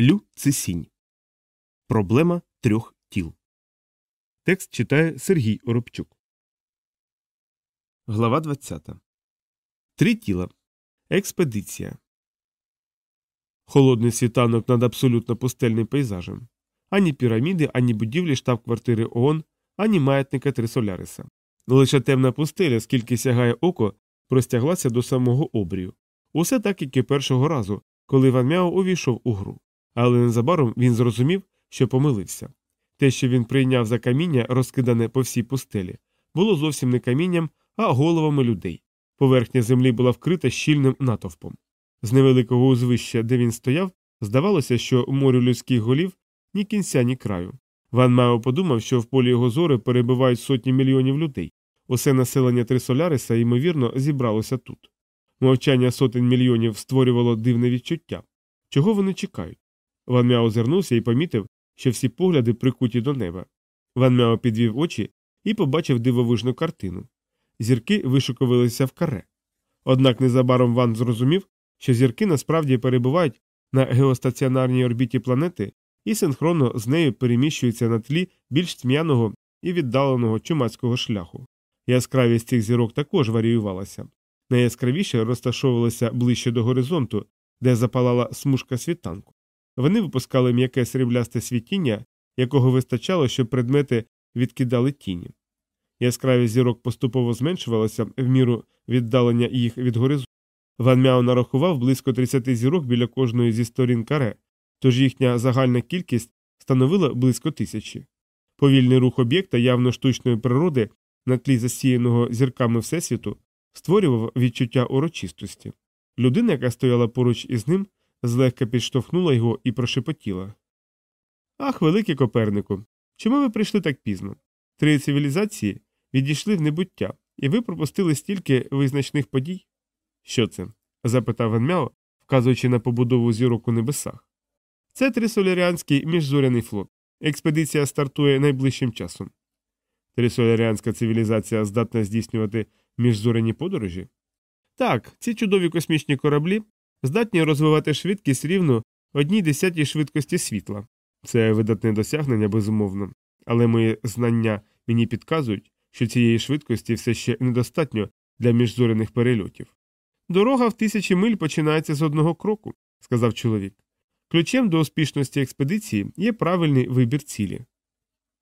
Лю Цисінь. Проблема трьох тіл. Текст читає Сергій Оробчук. Глава 20. Три тіла. Експедиція. Холодний світанок над абсолютно пустельним пейзажем. Ані піраміди, ані будівлі штаб-квартири ООН, ані маятника Трисоляриса. Лише темна пустеля, скільки сягає око, простяглася до самого обрію. Усе так, як і першого разу, коли Ван Мяо увійшов у гру. Але незабаром він зрозумів, що помилився. Те, що він прийняв за каміння, розкидане по всій пустелі, було зовсім не камінням, а головами людей. Поверхня землі була вкрита щільним натовпом. З невеликого узвища, де він стояв, здавалося, що морю людських голів ні кінця, ні краю. Ван Мяо подумав, що в полі його зору перебувають сотні мільйонів людей. Усе населення Трисоляриса, ймовірно, зібралося тут. Мовчання сотень мільйонів створювало дивне відчуття. Чого вони чекають? Ван Мяо озирнувся і помітив, що всі погляди прикуті до неба. Ван Мяо підвів очі і побачив дивовижну картину. Зірки вишукувалися в каре. Однак незабаром Ван зрозумів, що зірки насправді перебувають на геостаціонарній орбіті планети і синхронно з нею переміщуються на тлі більш тьмяного і віддаленого чумацького шляху. Яскравість цих зірок також варіювалася. Найяскравіше розташовувалися ближче до горизонту, де запалала смужка світанку. Вони випускали м'яке сріблясте світіння, якого вистачало, щоб предмети відкидали тіні. Яскравість зірок поступово зменшувалася в міру віддалення їх від горизонту. Ван Мяо нарахував близько 30 зірок біля кожної зі сторін каре, тож їхня загальна кількість становила близько тисячі. Повільний рух об'єкта явно штучної природи на тлі засіяного зірками Всесвіту створював відчуття урочистості. Людина, яка стояла поруч із ним, злегка підштовхнула його і прошепотіла. Ах, великий Копернику, чому ви прийшли так пізно? Три цивілізації відійшли в небуття, і ви пропустили стільки визначних подій? Що це? запитав Ван Мяо, вказуючи на побудову зірок у небесах. Це трисоляріанський міжзоряний флот. Експедиція стартує найближчим часом. Трисоляріанська цивілізація здатна здійснювати міжзоряні подорожі? Так, ці чудові космічні кораблі здатні розвивати швидкість рівно одній десятій швидкості світла. Це видатне досягнення, безумовно, але мої знання мені підказують, що цієї швидкості все ще недостатньо для міжзоряних перельотів. Дорога в тисячі миль починається з одного кроку, сказав чоловік. Ключем до успішності експедиції є правильний вибір цілі.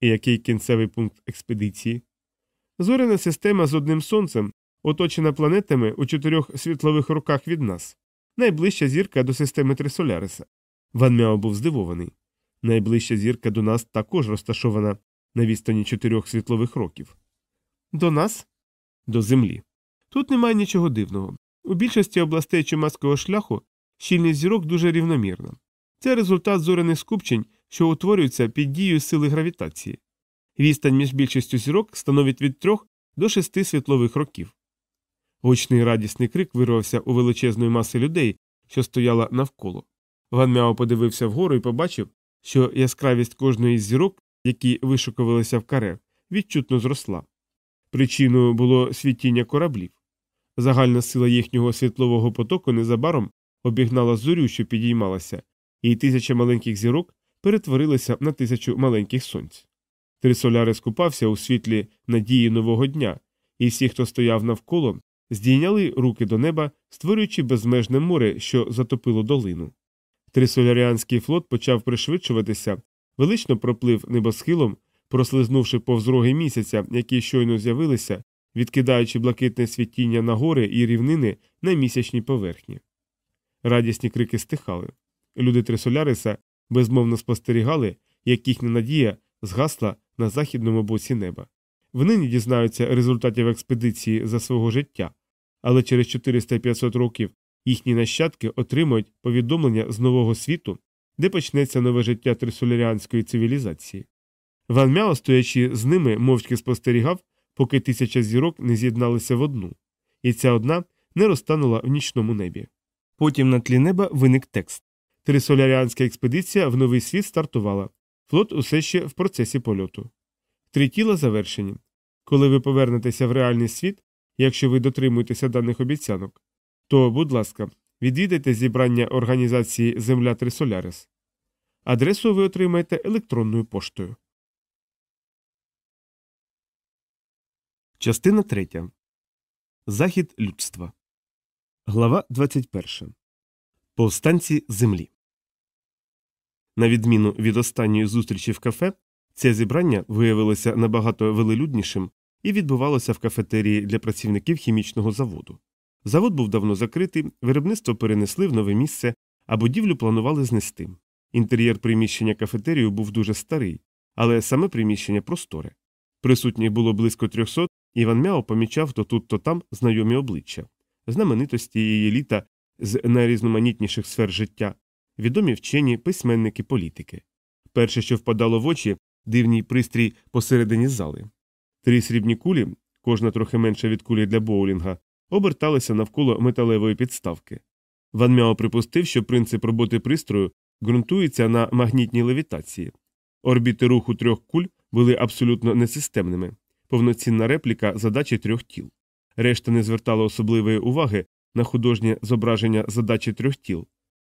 І який кінцевий пункт експедиції? Зоряна система з одним сонцем, оточена планетами у чотирьох світлових роках від нас, найближча зірка до системи Трисоляриса. Ван Мяо був здивований. Найближча зірка до нас також розташована на відстані чотирьох світлових років. До нас? До Землі. Тут немає нічого дивного. У більшості областей чумацького шляху щільність зірок дуже рівномірна. Це результат зоряних скупчень, що утворюються під дією сили гравітації. Відстань між більшістю зірок становить від трьох до шести світлових років. Гучний радісний крик вирвався у величезної маси людей, що стояла навколо. Ван Мяо подивився вгору і побачив, що яскравість кожної з зірок, які вишукувалися в каре, відчутно зросла. Причиною було світіння кораблів. Загальна сила їхнього світлового потоку незабаром обігнала зорю, що підіймалася, і тисяча маленьких зірок перетворилися на тисячу маленьких сонць. Трисоляри скупався у світлі надії нового дня, і всі, хто стояв навколо, здійняли руки до неба, створюючи безмежне море, що затопило долину. Трисоляріанський флот почав пришвидшуватися, велично проплив небосхилом, прослизнувши повз роги місяця, які щойно з'явилися, відкидаючи блакитне світіння на гори і рівнини на місячній поверхні. Радісні крики стихали. Люди Трисоляриса безмовно спостерігали, як їхня надія згасла на західному боці неба. Вони не дізнаються результатів експедиції за свого життя, але через 400-500 років їхні нащадки отримують повідомлення з нового світу, де почнеться нове життя трисоляріанської цивілізації. Ван Мяо, стоячи з ними, мовчки спостерігав, поки тисяча зірок не з'єдналися в одну, і ця одна не розтанула в нічному небі. Потім на тлі неба виник текст Трисоляріанська експедиція в новий світ стартувала. Флот усе ще в процесі польоту. Три тіла завершені. Коли ви повернетеся в реальний світ, якщо ви дотримуєтеся даних обіцянок, то, будь ласка, відвідайте зібрання організації Земля Трисолярис. Адресу ви отримаєте електронною поштою. Частина 3. Захід людства. Глава 21. Повстанці землі. На відміну від останньої зустрічі в кафе, це зібрання виявилося набагато велелюднішим і відбувалося в кафетерії для працівників хімічного заводу. Завод був давно закритий, виробництво перенесли в нове місце, а будівлю планували знести. Інтер'єр приміщення кафетерію був дуже старий, але саме приміщення просторе. Присутніх було близько трьохсот, і Ван Мяо помічав то тут, то там знайомі обличчя, знаменитості її літа з найрізноманітніших сфер життя, відомі вчені, письменники, політики. Перше, що впадало в очі, дивній пристрій посередині зали. Три срібні кулі, кожна трохи менша від кулі для боулінга, оберталися навколо металевої підставки. Ван Мяо припустив, що принцип роботи пристрою ґрунтується на магнітній левітації. Орбіти руху трьох куль були абсолютно несистемними, повноцінна репліка задачі трьох тіл. Решта не звертала особливої уваги на художнє зображення задачі трьох тіл.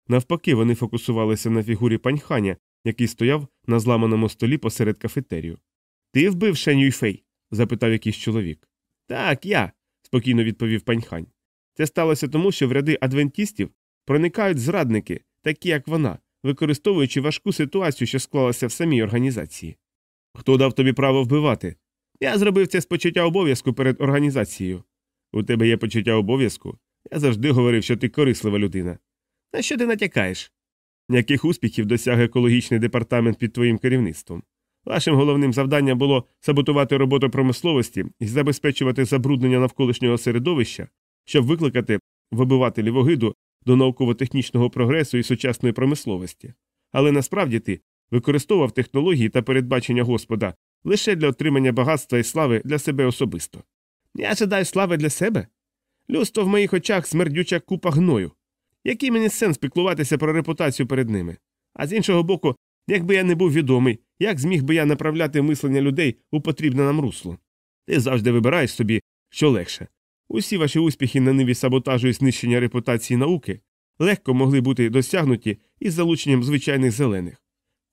Навпаки, вони фокусувалися на фігурі паньханя, який стояв на зламаному столі посеред кафетерію. Ти вбив Шен Юйфей? Запитав якийсь чоловік. Так, я, спокійно відповів паньхань. Це сталося тому, що в ряди адвентістів проникають зрадники, такі як вона, використовуючи важку ситуацію, що склалася в самій організації. Хто дав тобі право вбивати? Я зробив це з почуття обов'язку перед організацією. У тебе є почуття обов'язку? Я завжди говорив, що ти корислива людина. На що ти натякаєш? Яких успіхів досяг екологічний департамент під твоїм керівництвом? Вашим головним завданням було саботувати роботу промисловості і забезпечувати забруднення навколишнього середовища, щоб викликати в обивателів огиду до науково-технічного прогресу і сучасної промисловості. Але насправді ти використовував технології та передбачення Господа лише для отримання багатства і слави для себе особисто. Я жадаю слави для себе? Людство в моїх очах смердюча купа гною. Який мені сенс піклуватися про репутацію перед ними? А з іншого боку, якби я не був відомий, як зміг би я направляти мислення людей у потрібне нам русло? Ти завжди вибираєш собі, що легше. Усі ваші успіхи на ниві саботажу і знищення репутації науки легко могли бути досягнуті із залученням звичайних зелених.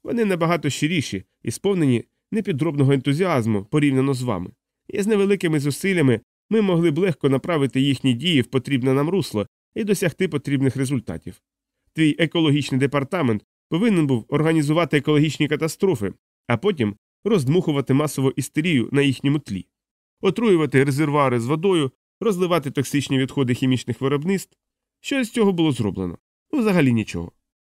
Вони набагато щиріші і сповнені непідробного ентузіазму порівняно з вами, і з невеликими зусиллями ми могли б легко направити їхні дії в потрібне нам русло і досягти потрібних результатів. Твій екологічний департамент повинен був організувати екологічні катастрофи, а потім роздмухувати масову істерію на їхньому тлі, отруювати резервуари з водою, розливати токсичні відходи хімічних виробництв. Що з цього було зроблено? Ну, взагалі нічого.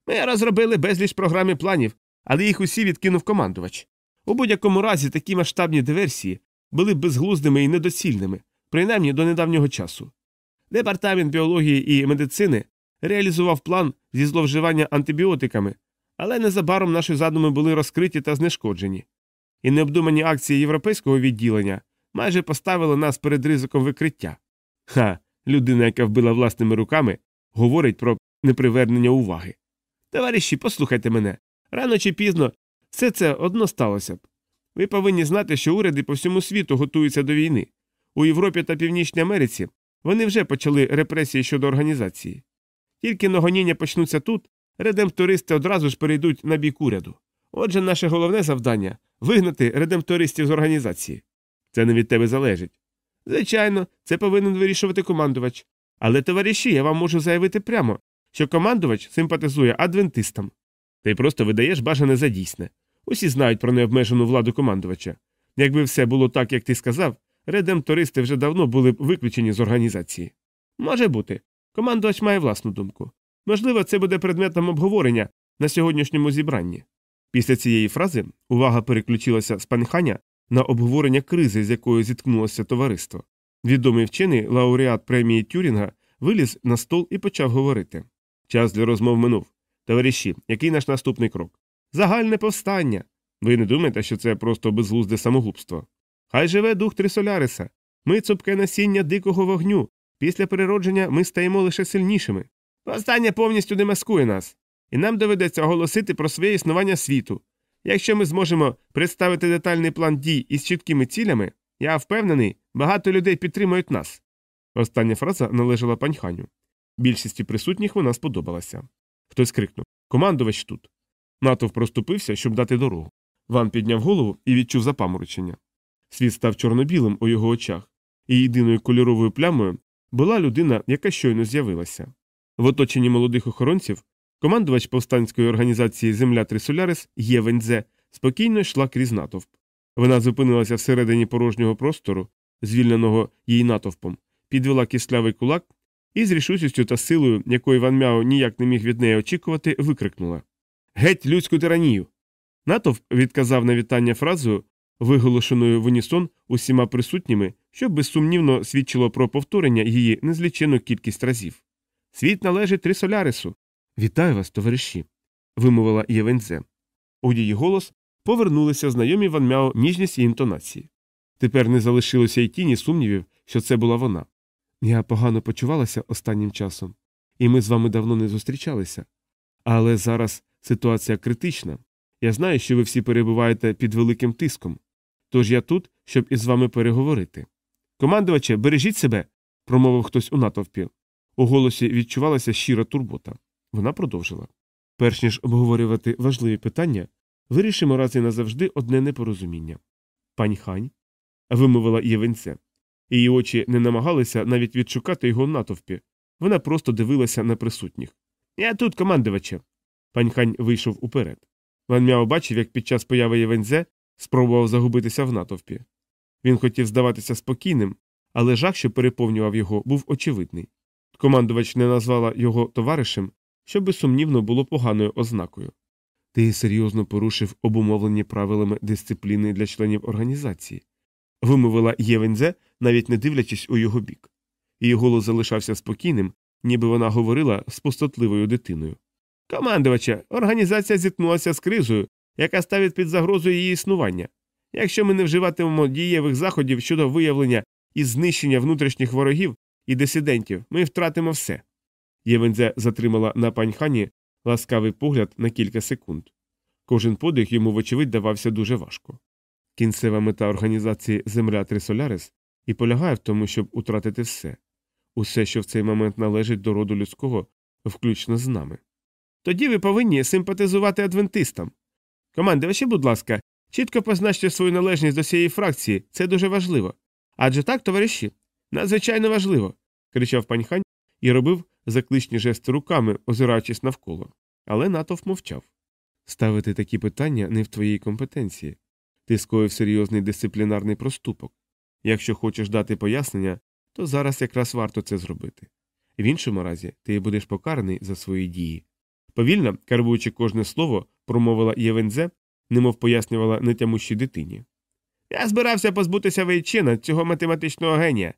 Ми розробили безліч програм і планів, але їх усі відкинув командувач. У будь-якому разі такі масштабні диверсії були безглуздими і недоцільними, принаймні до недавнього часу. Департамент біології і медицини реалізував план зі зловживання антибіотиками, але незабаром наші задуми були розкриті та знешкоджені. І необдумані акції європейського відділення майже поставили нас перед ризиком викриття. Ха, людина, яка вбила власними руками, говорить про непривернення уваги. Товариші, послухайте мене. Рано чи пізно все це одно сталося б. Ви повинні знати, що уряди по всьому світу готуються до війни. У Європі та Північній Америці вони вже почали репресії щодо організації. Тільки нагоніння почнуться тут, редемптористи одразу ж перейдуть на бік уряду. Отже, наше головне завдання вигнати редемптористів з організації. Це не від тебе залежить. Звичайно, це повинен вирішувати командувач. Але, товариші, я вам можу заявити прямо, що командувач симпатизує адвентистам. Ти просто видаєш бажане за дійсне. Усі знають про необмежену владу командувача. Якби все було так, як ти сказав, редемптористи вже давно були б виключені з організації. Може бути. Командувач має власну думку. Можливо, це буде предметом обговорення на сьогоднішньому зібранні. Після цієї фрази увага переключилася з панхання на обговорення кризи, з якою зіткнулося товариство. Відомий вчений лауреат премії Тюрінга виліз на стол і почав говорити. Час для розмов минув. Товариші, який наш наступний крок? Загальне повстання. Ви не думаєте, що це просто безглузде самогубство? Хай живе дух Трисоляриса. Ми цупке насіння дикого вогню. Після переродження ми стаємо лише сильнішими. Повстання повністю не маскує нас, і нам доведеться оголосити про своє існування світу. Якщо ми зможемо представити детальний план дій із чіткими цілями, я впевнений, багато людей підтримують нас. Остання фраза належала паньханю. Більшості присутніх вона сподобалася. Хтось крикнув Командувач тут. Натовп проступився, щоб дати дорогу. Ван підняв голову і відчув запаморочення. Світ став чорно-білим у його очах, і єдиною кольоровою плямою була людина, яка щойно з'явилася. В оточенні молодих охоронців командувач повстанської організації Земля Трисолярис Євензе спокійно йшла крізь натовп. Вона зупинилася всередині порожнього простору, звільненого її натовпом, підвела кислявий кулак і з рішучістю та силою, якої Ван Мяо ніяк не міг від неї очікувати, викрикнула Геть людську тиранію! Натовп відказав на вітання фразою, виголошеною в унісон усіма присутніми, що безсумнівно свідчило про повторення її незлічену кількість разів. Світ належить Трисолярису. Вітаю вас, товариші, вимовила Євензе. У її голос повернулися знайомі Ван Мяо ніжність і інтонації. Тепер не залишилося й тіні сумнівів, що це була вона. Я погано почувалася останнім часом, і ми з вами давно не зустрічалися. Але зараз ситуація критична. Я знаю, що ви всі перебуваєте під великим тиском. Тож я тут, щоб із вами переговорити. Командуваче, бережіть себе, промовив хтось у натовпі. У голосі відчувалася щира турбота. Вона продовжила. Перш ніж обговорювати важливі питання, вирішимо раз і назавжди одне непорозуміння. Пань хань, вимовила Євенце. Її очі не намагалися навіть відшукати його в натовпі. Вона просто дивилася на присутніх. Я тут, командуваче. Пань хань вийшов уперед. Ван Мяо бачив, як під час появи Євензе спробував загубитися в натовпі. Він хотів здаватися спокійним, але жах, що переповнював його, був очевидний. Командувач не назвала його товаришем, що безсумнівно було поганою ознакою. Ти серйозно порушив обумовлені правилами дисципліни для членів організації, вимовила Євензе, навіть не дивлячись у його бік. Її голос залишався спокійним, ніби вона говорила з пустотливою дитиною. Командувача, організація зіткнулася з кризою, яка ставить під загрозу її існування. Якщо ми не вживатимемо дієвих заходів щодо виявлення і знищення внутрішніх ворогів і дисидентів, ми втратимо все. Євензе затримала на паньхані ласкавий погляд на кілька секунд. Кожен подих йому, вочевидь, давався дуже важко. Кінцева мета організації Земля Трисолярис і полягає в тому, щоб утратити все усе, що в цей момент належить до роду людського, включно з нами. Тоді ви повинні симпатизувати адвентистам. Командувачі, будь ласка, чітко позначте свою належність до цієї фракції, це дуже важливо. Адже так, товариші, надзвичайно важливо. кричав паньхань і робив закличні жести руками, озираючись навколо. Але натовп мовчав. Ставити такі питання не в твоїй компетенції. Ти скоїв серйозний дисциплінарний проступок. Якщо хочеш дати пояснення, то зараз якраз варто це зробити. В іншому разі ти будеш покараний за свої дії. Повільно, карбуючи кожне слово, промовила Євензе, немов пояснювала нетямущій дитині. Я збирався позбутися Вейчина, цього математичного генія.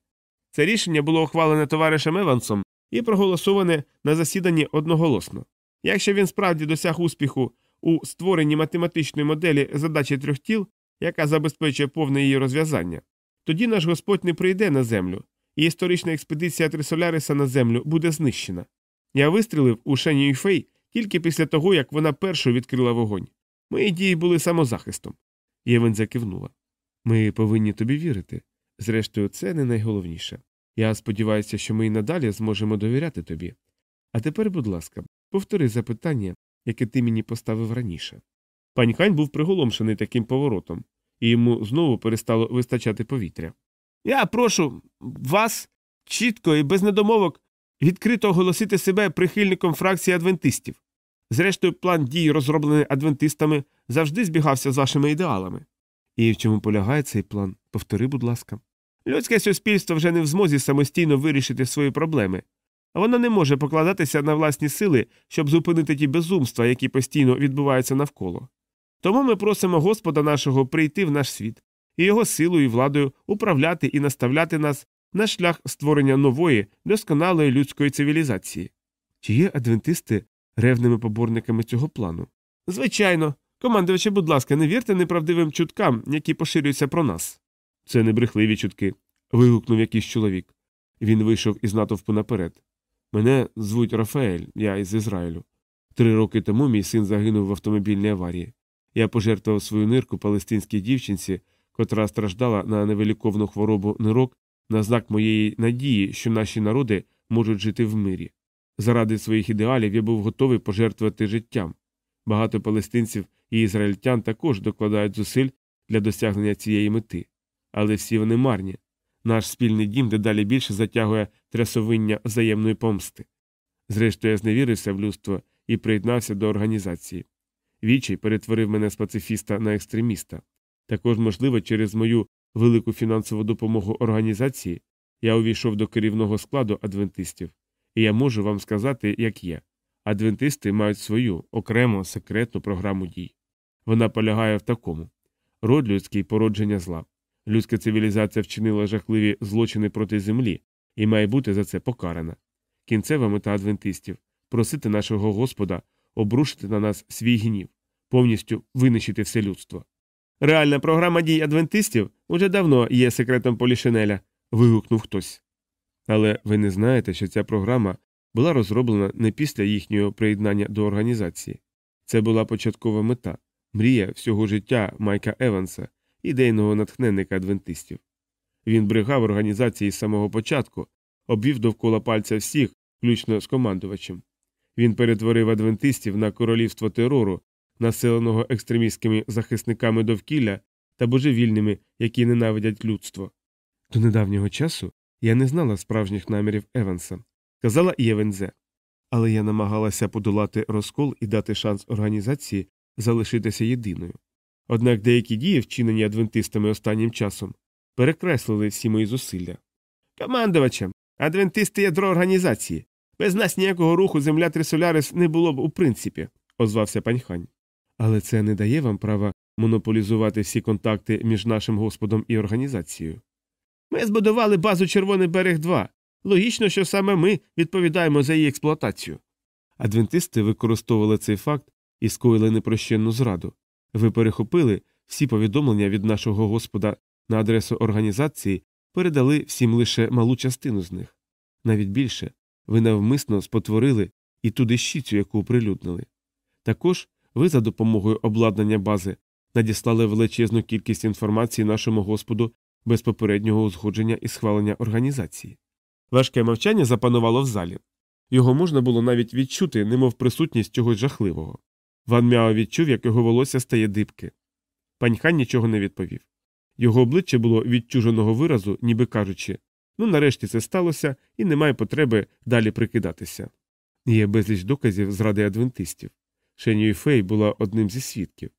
Це рішення було ухвалене товаришем Евансом і проголосоване на засіданні одноголосно. Якщо він справді досяг успіху у створенні математичної моделі задачі трьох тіл, яка забезпечує повне її розв'язання, тоді наш Господь не прийде на землю, і історична експедиція Трисоляриса на землю буде знищена. Я вистрілив у Шені Юфей тільки після того, як вона першою відкрила вогонь. Мої дії були самозахистом. Євен закивнула. Ми повинні тобі вірити. Зрештою, це не найголовніше. Я сподіваюся, що ми й надалі зможемо довіряти тобі. А тепер, будь ласка, повтори запитання, яке ти мені поставив раніше. Пань Хань був приголомшений таким поворотом, і йому знову перестало вистачати повітря. Я прошу вас чітко і без недомовок відкрито оголосити себе прихильником фракції адвентистів. Зрештою, план дій, розроблений адвентистами, завжди збігався з вашими ідеалами. І в чому полягає цей план? Повтори, будь ласка. Людське суспільство вже не в змозі самостійно вирішити свої проблеми, воно не може покладатися на власні сили, щоб зупинити ті безумства, які постійно відбуваються навколо. Тому ми просимо Господа нашого прийти в наш світ і його силою і владою управляти і наставляти нас на шлях створення нової, досконалої людської цивілізації. Чи є адвентисти ревними поборниками цього плану? Звичайно, командувачі, будь ласка, не вірте неправдивим чуткам, які поширюються про нас. Це не брехливі чутки. вигукнув якийсь чоловік. Він вийшов із натовпу наперед. Мене звуть Рафаель, я із Ізраїлю. Три роки тому мій син загинув в автомобільній аварії. Я пожертвував свою нирку палестинській дівчинці, котра страждала на невеликовну хворобу нирок на знак моєї надії, що наші народи можуть жити в мирі. Заради своїх ідеалів я був готовий пожертвувати життям. Багато палестинців і ізраїльтян також докладають зусиль для досягнення цієї мети, але всі вони марні. Наш спільний дім дедалі більше затягує трясовиння взаємної помсти. Зрештою, я зневірився в людство і приєднався до організації. Вічий перетворив мене з пацифіста на екстреміста. Також, можливо, через мою велику фінансову допомогу організації я увійшов до керівного складу адвентистів, і я можу вам сказати, як є. Адвентисти мають свою окрему секретну програму дій. Вона полягає в такому род людський породження зла. Людська цивілізація вчинила жахливі злочини проти землі і має бути за це покарана. Кінцева мета адвентистів просити нашого Господа обрушити на нас свій гнів, повністю винищити все людство. Реальна програма дій адвентистів уже давно є секретом Полішинеля. вигукнув хтось. Але ви не знаєте, що ця програма була розроблена не після їхнього приєднання до організації. Це була початкова мета, мрія всього життя Майка Еванса, ідейного натхненника адвентистів. Він бригав організації з самого початку, обвів довкола пальця всіх, включно з командувачем. Він перетворив адвентистів на королівство терору, населеного екстремістськими захисниками довкілля та божевільними, які ненавидять людство. До недавнього часу я не знала справжніх намірів Еванса, казала Євензе. Але я намагалася подолати розкол і дати шанс організації залишитися єдиною. Однак деякі дії, вчинені адвентистами останнім часом, перекреслили всі мої зусилля. Командувачем, адвентисти ядро організації. Без нас ніякого руху земля Трисолярис не було б у принципі, озвався паньхань. Але це не дає вам права монополізувати всі контакти між нашим господом і організацією. Ми збудували базу Червоний берег 2. Логічно, що саме ми відповідаємо за її експлуатацію. Адвентисти використовували цей факт і скоїли непрощенну зраду. Ви перехопили всі повідомлення від нашого господа на адресу організації, передали всім лише малу частину з них. Навіть більше ви навмисно спотворили і ту дещицю, яку оприлюднили. Також ви за допомогою обладнання бази надіслали величезну кількість інформації нашому господу без попереднього узгодження і схвалення організації. Важке мовчання запанувало в залі. Його можна було навіть відчути, немов присутність чогось жахливого. Ван Мяо відчув, як його волосся стає дибки. Паньхан нічого не відповів. Його обличчя було відчуженого виразу, ніби кажучи ну нарешті це сталося і немає потреби далі прикидатися. Є безліч доказів зради адвентистів. Шеню Фей була одним зі свідків.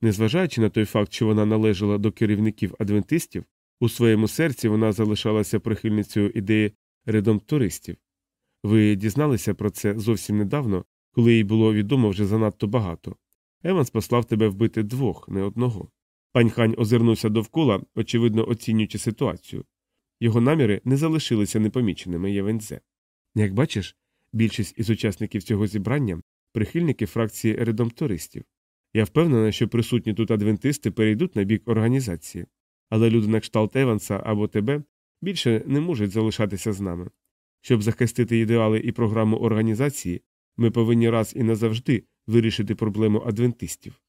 Незважаючи на той факт, що вона належала до керівників адвентистів, у своєму серці вона залишалася прихильницею ідеї редомптористів. Ви дізналися про це зовсім недавно, коли їй було відомо вже занадто багато. Еванс послав тебе вбити двох, не одного. Пань Хань озирнувся довкола, очевидно оцінюючи ситуацію. Його наміри не залишилися непоміченими Євензе. Як бачиш, більшість із учасників цього зібрання прихильники фракції редомптористів. Я впевнена, що присутні тут адвентисти перейдуть на бік організації, але люди на кшталт Еванса або тебе більше не можуть залишатися з нами. Щоб захистити ідеали і програму організації, ми повинні раз і назавжди вирішити проблему адвентистів.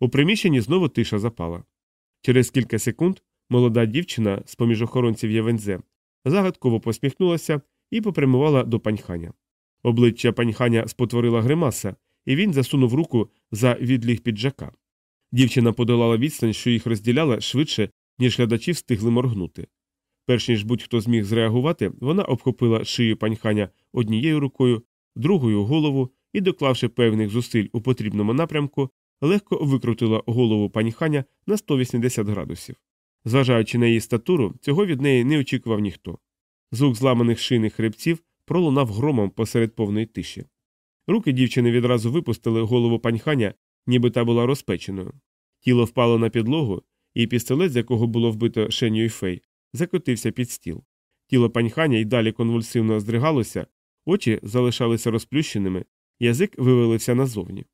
У приміщенні знову тиша запала. Через кілька секунд молода дівчина з поміж охоронців Євензе загадково посміхнулася і попрямувала до паньханя. Обличчя паньханя спотворила гримаса, і він засунув руку за відліг піджака. Дівчина подолала відстань, що їх розділяла швидше, ніж глядачі встигли моргнути. Перш ніж будь-хто зміг зреагувати, вона обхопила шию паньханя однією рукою, другою голову і, доклавши певних зусиль у потрібному напрямку, легко викрутила голову паньханя на 180 градусів. Зважаючи на її статуру, цього від неї не очікував ніхто. Звук зламаних шийних хребців пролунав громом посеред повної тиші. Руки дівчини відразу випустили голову паньханя, ніби та була розпеченою. Тіло впало на підлогу, і пістолет, з якого було вбито Шеню і Фей, закотився під стіл. Тіло паньханя й далі конвульсивно здригалося, очі залишалися розплющеними, язик вивелився назовні.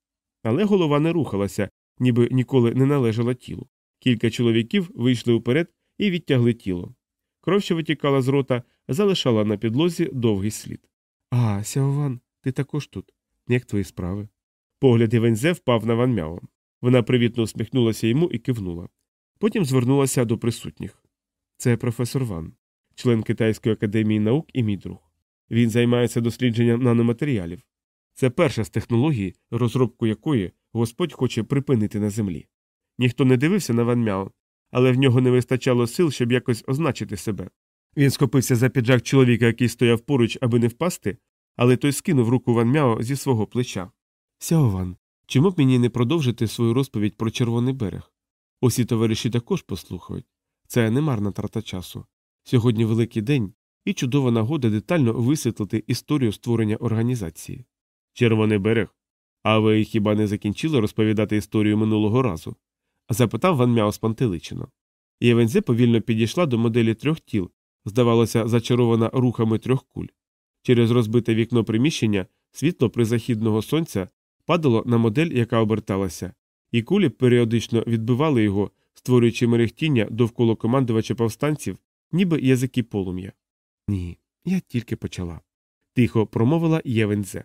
Але голова не рухалася, ніби ніколи не належала тілу. Кілька чоловіків вийшли уперед і відтягли тіло. Кров, що витікала з рота, залишала на підлозі довгий слід. А, Сяован, ти також тут. Як твої справи? Погляд Івензе впав на Ван Мяо. Вона привітно усміхнулася йому і кивнула. Потім звернулася до присутніх. Це професор Ван, член Китайської академії наук і мій друг. Він займається дослідженням наноматеріалів. Це перша з технологій, розробку якої Господь хоче припинити на землі. Ніхто не дивився на Ван Мяо, але в нього не вистачало сил, щоб якось означити себе. Він схопився за піджак чоловіка, який стояв поруч, аби не впасти, але той скинув руку Ван Мяо зі свого плеча. Сяован, чому б мені не продовжити свою розповідь про червоний берег? Усі товариші також послухають. Це не марна трата часу. Сьогодні великий день і чудова нагода детально висвітлити історію створення організації. Червоний берег. А ви хіба не закінчили розповідати історію минулого разу? запитав Ван Мяо спантеличено. Євензе повільно підійшла до моделі трьох тіл, здавалося, зачарована рухами трьох куль. Через розбите вікно приміщення світло призахідного сонця падало на модель, яка оберталася, і кулі періодично відбивали його, створюючи мерехтіння довкола командувача повстанців, ніби язики полум'я. Ні, я тільки почала. Тихо промовила Євензе.